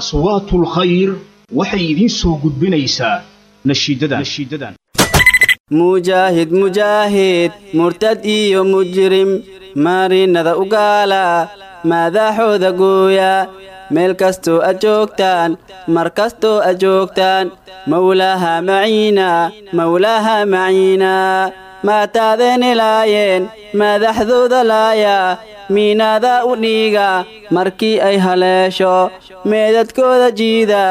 aswaatul khayr waxay idiin soo gudbinaysaa nashiidadan. Mujaahid mujaahid murtad iyo mujrim marinada ugaala maadaxooda gooya meel kastoo ad joogtaan mar kastoo ad joogtaan mawlaaha maciina mawlaaha maciina maataadeeni laayeen madaxdooda laaya miinaada u dhiiga markii ay haleesho meedadkooda jiida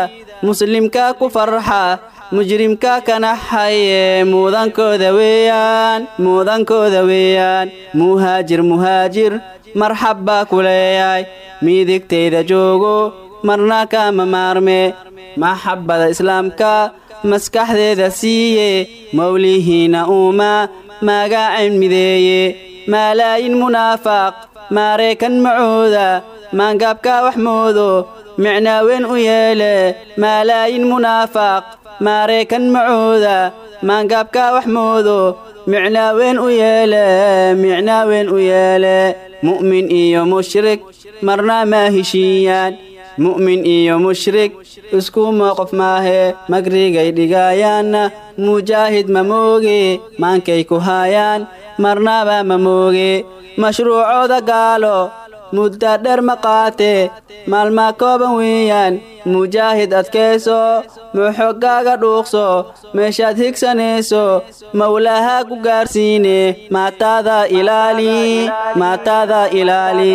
muslimka ku farxa mujrimka kanaxaye muudankooda weeyaan muudankooda weeyaan. Muhaajir muhaajir marxab baa ku leeyahay. Midigtayda joogo marna kama maarme. Maxabbada islaamka maskaxdeeda siiye mawlihiina uuma magacin mideeye. Maalaayin munaafaq maareekan macooda maangaabka wax moodo micnaaweyn u yeele maalaayin munaafaq. Maareekan macooda maangaabka wax moodo micnaaweyn u yeele micnaaweyn u yeele. Mu'min iyo mushrik marna maa heshiiyaan. Mu'min iyo mushrik isku mooqof maahe. Magrigay dhigaayaanna mujaahid ma mooge maankay ku haayaan marnaba ma mooge mashruucooda gaalo mudda dheer ma qaate maalmaa kooban weeyaan mujaahid adkayso muxoggaaga dhuuqso meeshaad higsanayso mawlaha ku gaarsiine maataada ilaali maataada ilaali